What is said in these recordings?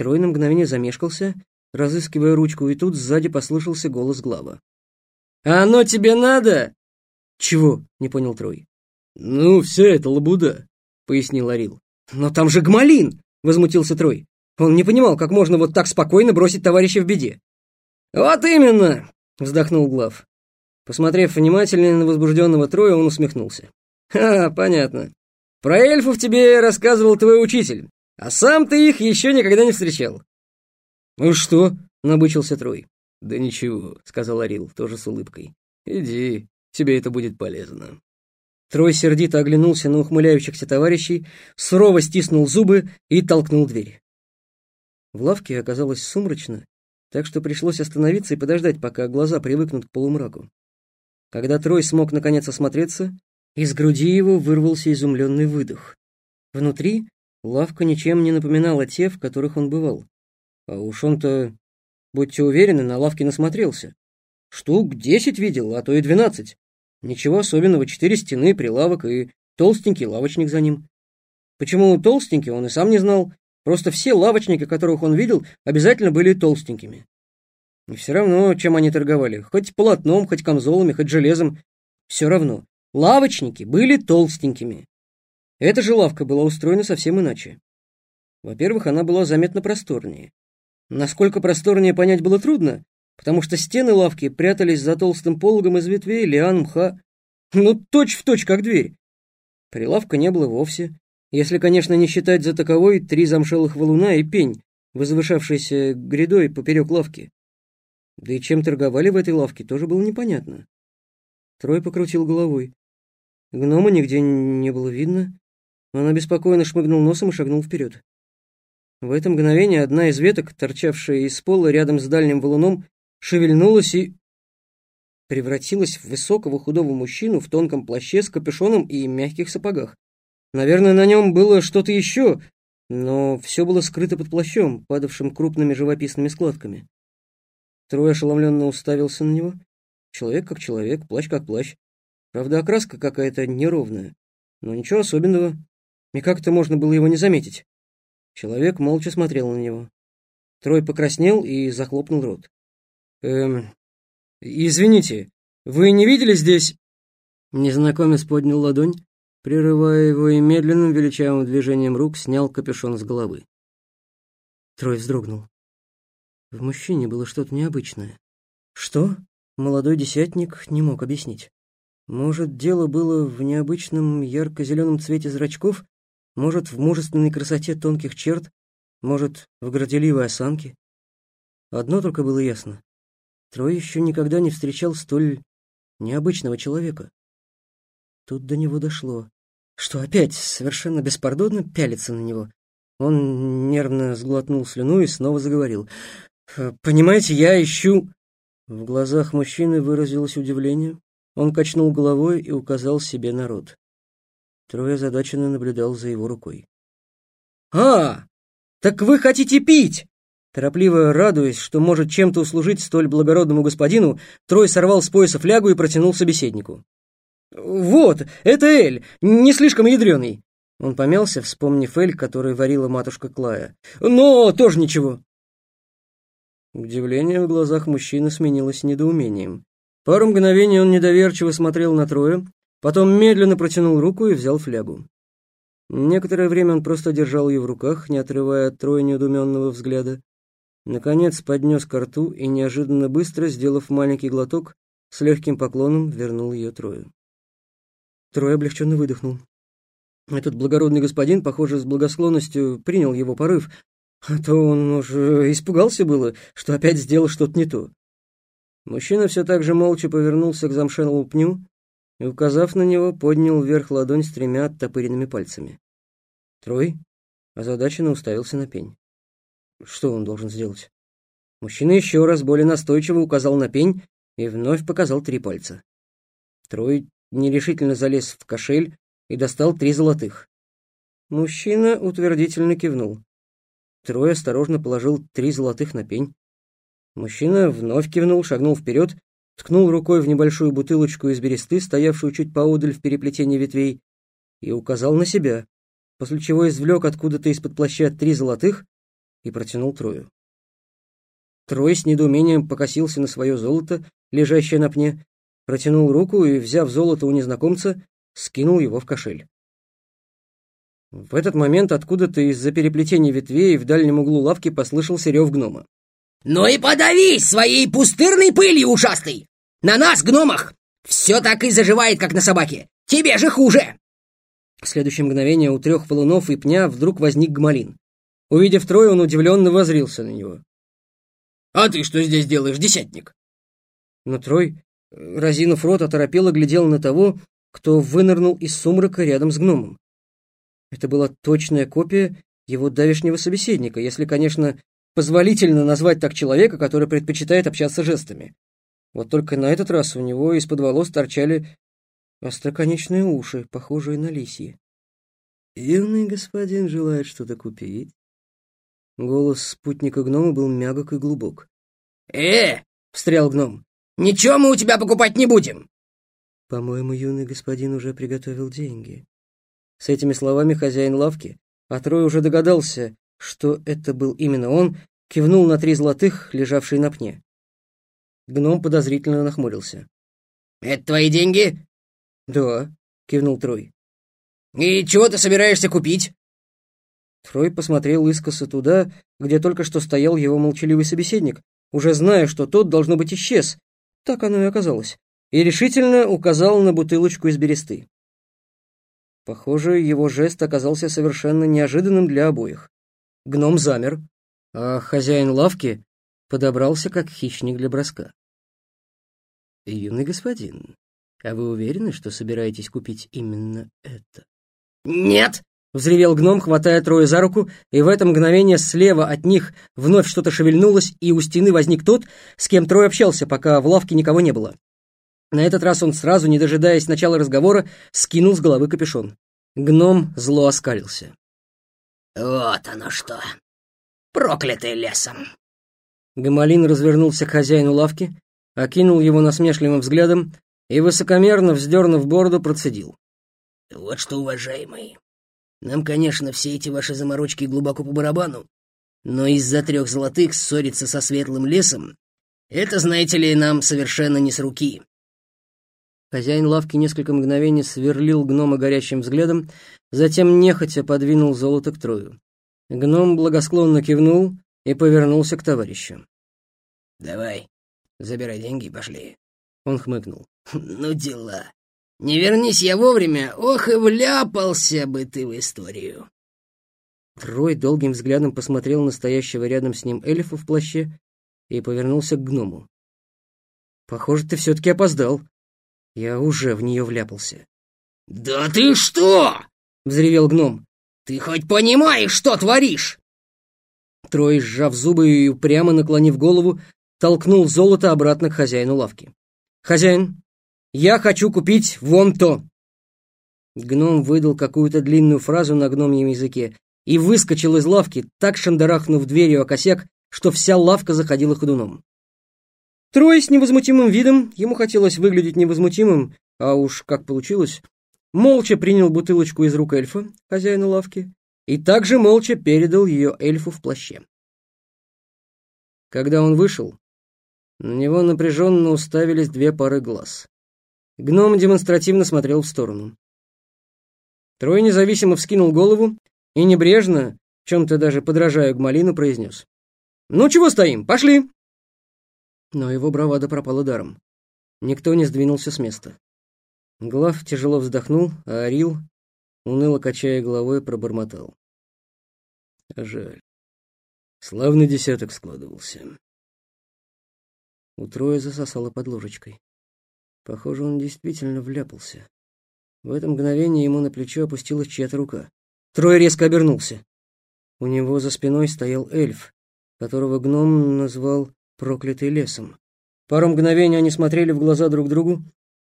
Трой на мгновение замешкался, разыскивая ручку, и тут сзади послышался голос глава. «А оно тебе надо?» «Чего?» — не понял Трой. «Ну, вся эта лабуда», — пояснил Орил. «Но там же гмалин!» — возмутился Трой. Он не понимал, как можно вот так спокойно бросить товарища в беде. «Вот именно!» — вздохнул Глав. Посмотрев внимательно на возбужденного Троя, он усмехнулся. «Ха, понятно. Про эльфов тебе рассказывал твой учитель, а сам ты их еще никогда не встречал». «Ну что?» — набычился Трой. «Да ничего», — сказал Орил, тоже с улыбкой. «Иди, тебе это будет полезно». Трой сердито оглянулся на ухмыляющихся товарищей, сурово стиснул зубы и толкнул дверь. В лавке оказалось сумрачно, так что пришлось остановиться и подождать, пока глаза привыкнут к полумраку. Когда Трой смог наконец осмотреться, из груди его вырвался изумленный выдох. Внутри лавка ничем не напоминала те, в которых он бывал. А уж он-то, будьте уверены, на лавке насмотрелся. Штук десять видел, а то и двенадцать. Ничего особенного, четыре стены, прилавок и толстенький лавочник за ним. Почему толстенький, он и сам не знал, Просто все лавочники, которых он видел, обязательно были толстенькими. И все равно, чем они торговали, хоть полотном, хоть камзолами, хоть железом, все равно. Лавочники были толстенькими. Эта же лавка была устроена совсем иначе. Во-первых, она была заметно просторнее. Насколько просторнее понять было трудно, потому что стены лавки прятались за толстым пологом из ветвей, лиан, мха. Ну, точь в точь, как дверь. Прилавка не было вовсе, если, конечно, не считать за таковой три замшелых валуна и пень, возвышавшийся грядой поперек лавки. Да и чем торговали в этой лавке, тоже было непонятно. Трой покрутил головой. Гнома нигде не было видно. Он обеспокоенно шмыгнул носом и шагнул вперед. В это мгновение одна из веток, торчавшая из пола рядом с дальним валуном, шевельнулась и превратилась в высокого худого мужчину в тонком плаще с капюшоном и мягких сапогах. Наверное, на нем было что-то еще, но все было скрыто под плащом, падавшим крупными живописными складками. Трой ошеломленно уставился на него. Человек как человек, плащ как плащ. Правда, окраска какая-то неровная, но ничего особенного. И как-то можно было его не заметить. Человек молча смотрел на него. Трой покраснел и захлопнул рот. «Эм, извините, вы не видели здесь...» Незнакомец поднял ладонь, прерывая его и медленным величавым движением рук снял капюшон с головы. Трой вздрогнул. В мужчине было что-то необычное. Что? Молодой десятник не мог объяснить. Может, дело было в необычном ярко-зеленом цвете зрачков, может, в мужественной красоте тонких черт, может, в горделивой осанке. Одно только было ясно. Трой еще никогда не встречал столь необычного человека. Тут до него дошло. Что опять совершенно беспардонно пялится на него. Он нервно сглотнул слюну и снова заговорил. «Э, «Понимаете, я ищу...» В глазах мужчины выразилось удивление. Он качнул головой и указал себе на Трое озадаченно наблюдал за его рукой. «А, так вы хотите пить!» Торопливо радуясь, что может чем-то услужить столь благородному господину, Трой сорвал с пояса флягу и протянул собеседнику. «Вот, это Эль, не слишком ядреный». Он помялся, вспомнив Эль, который варила матушка Клая. «Но тоже ничего». Удивление в глазах мужчины сменилось недоумением. Пару мгновений он недоверчиво смотрел на Троя, потом медленно протянул руку и взял флягу. Некоторое время он просто держал ее в руках, не отрывая от Троя недоуменного взгляда. Наконец поднес ко рту и, неожиданно быстро, сделав маленький глоток, с легким поклоном вернул ее Трою. Трой облегченно выдохнул. Этот благородный господин, похоже, с благосклонностью принял его порыв, а то он уже испугался было, что опять сделал что-то не то. Мужчина все так же молча повернулся к замшелому пню и, указав на него, поднял вверх ладонь с тремя оттопыренными пальцами. Трой озадаченно уставился на пень. Что он должен сделать? Мужчина еще раз более настойчиво указал на пень и вновь показал три пальца. Трой нерешительно залез в кошель и достал три золотых. Мужчина утвердительно кивнул. Трой осторожно положил три золотых на пень. Мужчина вновь кивнул, шагнул вперед, ткнул рукой в небольшую бутылочку из бересты, стоявшую чуть поодаль в переплетении ветвей, и указал на себя, после чего извлек откуда-то из-под плаща три золотых и протянул Трою. Трой с недоумением покосился на свое золото, лежащее на пне, протянул руку и, взяв золото у незнакомца, скинул его в кошель. В этот момент откуда-то из-за переплетения ветвей в дальнем углу лавки послышался рев гнома. «Ну и подавись своей пустырной пылью, ушастый! На нас, гномах, все так и заживает, как на собаке! Тебе же хуже!» В следующее мгновение у трех валунов и пня вдруг возник гмалин. Увидев Трой, он удивленно возрился на него. «А ты что здесь делаешь, десятник?» Но Трой, разинув рот, оторопело глядел на того, кто вынырнул из сумрака рядом с гномом. Это была точная копия его давешнего собеседника, если, конечно, позволительно назвать так человека, который предпочитает общаться жестами. Вот только на этот раз у него из-под волос торчали остроконечные уши, похожие на лисьи. «Юный господин желает что-то купить?» Голос спутника гнома был мягок и глубок. «Э!» — встрял гном. «Ничего мы у тебя покупать не будем!» «По-моему, юный господин уже приготовил деньги». С этими словами хозяин лавки, а Трой уже догадался, что это был именно он, кивнул на три золотых, лежавшие на пне. Гном подозрительно нахмурился. «Это твои деньги?» «Да», — кивнул Трой. «И чего ты собираешься купить?» Трой посмотрел искоса туда, где только что стоял его молчаливый собеседник, уже зная, что тот, должно быть, исчез. Так оно и оказалось. И решительно указал на бутылочку из бересты. Похоже, его жест оказался совершенно неожиданным для обоих. Гном замер, а хозяин лавки подобрался как хищник для броска. «Юный господин, а вы уверены, что собираетесь купить именно это?» «Нет!» Взревел гном, хватая Троя за руку, и в это мгновение слева от них вновь что-то шевельнулось, и у стены возник тот, с кем Трой общался, пока в лавке никого не было. На этот раз он сразу, не дожидаясь начала разговора, скинул с головы капюшон. Гном зло оскалился. «Вот оно что! Проклятый лесом!» Гамалин развернулся к хозяину лавки, окинул его насмешливым взглядом и, высокомерно вздернув бороду, процедил. «Вот что, уважаемый, нам, конечно, все эти ваши заморочки глубоко по барабану, но из-за трех золотых ссориться со светлым лесом — это, знаете ли, нам совершенно не с руки». Хозяин лавки несколько мгновений сверлил гнома горящим взглядом, затем нехотя подвинул золото к Трою. Гном благосклонно кивнул и повернулся к товарищу. «Давай, забирай деньги и пошли». Он хмыкнул. «Ну дела. Не вернись я вовремя, ох и вляпался бы ты в историю. Трой долгим взглядом посмотрел на стоящего рядом с ним эльфа в плаще и повернулся к гному. «Похоже, ты все-таки опоздал. Я уже в нее вляпался». «Да ты что?» — взревел гном. «Ты хоть понимаешь, что творишь?» Трой, сжав зубы и упрямо наклонив голову, толкнул золото обратно к хозяину лавки. «Хозяин, я хочу купить вон то!» Гном выдал какую-то длинную фразу на гномьем языке и выскочил из лавки, так шандарахнув дверью о косяк, что вся лавка заходила ходуном. Трое с невозмутимым видом, ему хотелось выглядеть невозмутимым, а уж как получилось, молча принял бутылочку из рук эльфа, хозяина лавки, и также молча передал ее эльфу в плаще. Когда он вышел, на него напряженно уставились две пары глаз. Гном демонстративно смотрел в сторону. Трой независимо вскинул голову и небрежно, чем-то даже подражая Гмалину, произнес. «Ну чего стоим? Пошли!» Но его бравада пропала даром. Никто не сдвинулся с места. Глав тяжело вздохнул, а Арил, уныло качая головой, пробормотал. Жаль. Славный десяток складывался. У Троя засосало под ложечкой. Похоже, он действительно вляпался. В это мгновение ему на плечо опустилась чья-то рука. Трой резко обернулся. У него за спиной стоял эльф, которого гном назвал «проклятый лесом». Пару мгновений они смотрели в глаза друг другу,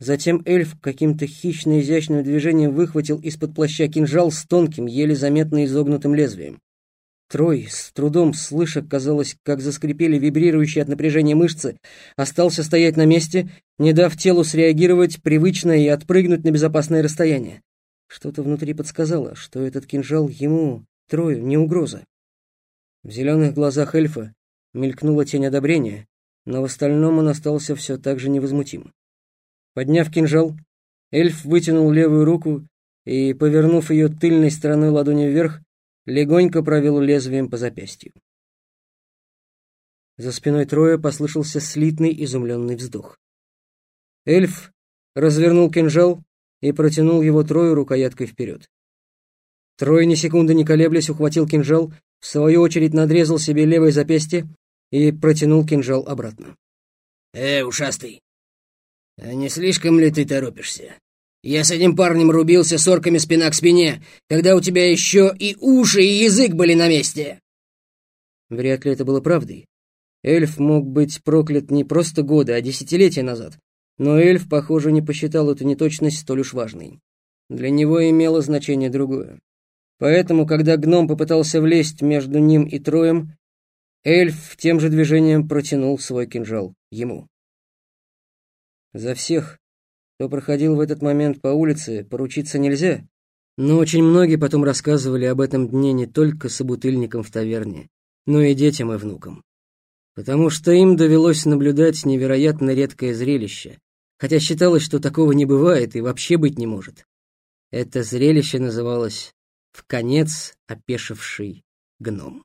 затем эльф каким-то хищно-изящным движением выхватил из-под плаща кинжал с тонким, еле заметно изогнутым лезвием. Трой, с трудом слыша, казалось, как заскрипели вибрирующие от напряжения мышцы, остался стоять на месте, не дав телу среагировать привычно и отпрыгнуть на безопасное расстояние. Что-то внутри подсказало, что этот кинжал ему, Трою, не угроза. В зеленых глазах эльфа мелькнула тень одобрения, но в остальном он остался все так же невозмутим. Подняв кинжал, эльф вытянул левую руку и, повернув ее тыльной стороной ладони вверх, легонько провел лезвием по запястью. За спиной Троя послышался слитный изумленный вздох. Эльф развернул кинжал и протянул его Трою рукояткой вперед. Трой, ни секунды не колеблясь, ухватил кинжал, в свою очередь надрезал себе левое запястье и протянул кинжал обратно. «Э, ушастый, а не слишком ли ты торопишься? Я с этим парнем рубился с орками спина к спине, когда у тебя еще и уши, и язык были на месте!» Вряд ли это было правдой. Эльф мог быть проклят не просто годы, а десятилетия назад, но эльф, похоже, не посчитал эту неточность столь уж важной. Для него имело значение другое. Поэтому, когда гном попытался влезть между ним и Троем, эльф тем же движением протянул свой кинжал ему. За всех, кто проходил в этот момент по улице, поручиться нельзя, но очень многие потом рассказывали об этом дне не только собутыльникам в таверне, но и детям и внукам. Потому что им довелось наблюдать невероятно редкое зрелище, хотя считалось, что такого не бывает и вообще быть не может. Это зрелище называлось в конец опешивший гном.